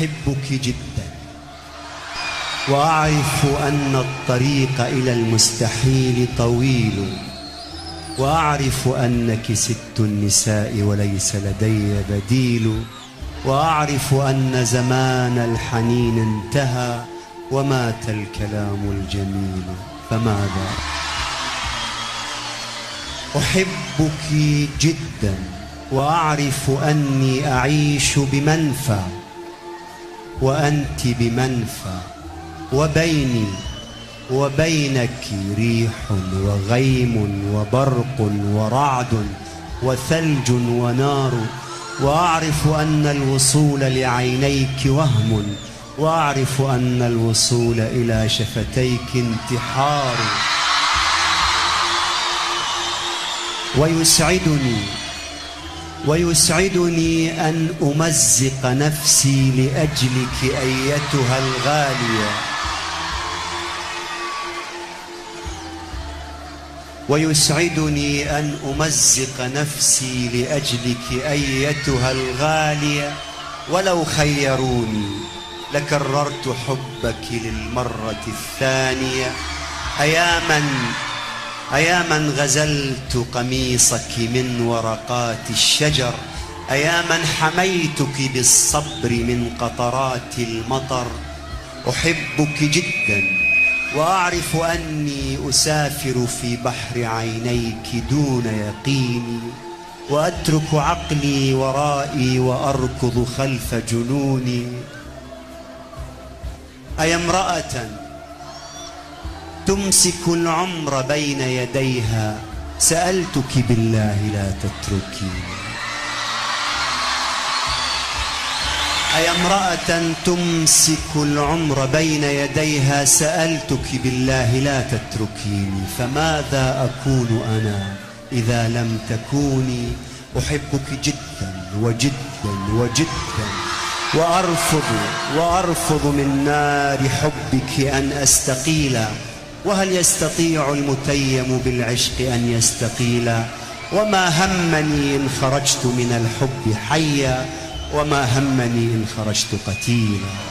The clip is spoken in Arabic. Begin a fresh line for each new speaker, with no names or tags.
أحبك جدا. وأعرف أن الطريق إلى المستحيل طويل. وأعرف أنك ست النساء وليس لدي بديل. وأعرف أن زمان الحنين انتهى ومات الكلام الجميل. فماذا؟ أحبك جدا. وأعرف أني أعيش بمنفى. وأنت بمنفى وبيني وبينك ريح وغيم وبرق ورعد وثلج ونار وأعرف أن الوصول لعينيك وهم وأعرف أن الوصول إلى شفتيك انتحار. ويسعدني ويسعدني أن أمزق نفسي لأجلك أيتها الغالية. ويسعدني أن أمزق نفسي لأجلك أيتها الغالية. ولو خيروني لكررت حبك للمرة الثانية. أيا من أيا من غزلت قميصك من ورقات الشجر؟ أيا من حميتك بالصبر من قطرات المطر؟ أحبك جدا وأعرف أني أسافر في بحر عينيك دون يقيني وأترك عقلي ورائي وأركض خلف جنوني. أيا امرأة تمسك العمر بين يديها سألتك بالله لا تتركيني أي امرأة تمسك العمر بين يديها سألتك بالله لا تتركيني فماذا أكون أنا إذا لم تكوني؟ أحبك جدا وجدا وجدا وأرفض وأرفض من نار حبك أن أستقيلا وهل يستطيع المتيم بالعشق أن يستقيل؟ وما همني إن خرجت من الحب حيا؟ وما همني إن خرجت قتيلا؟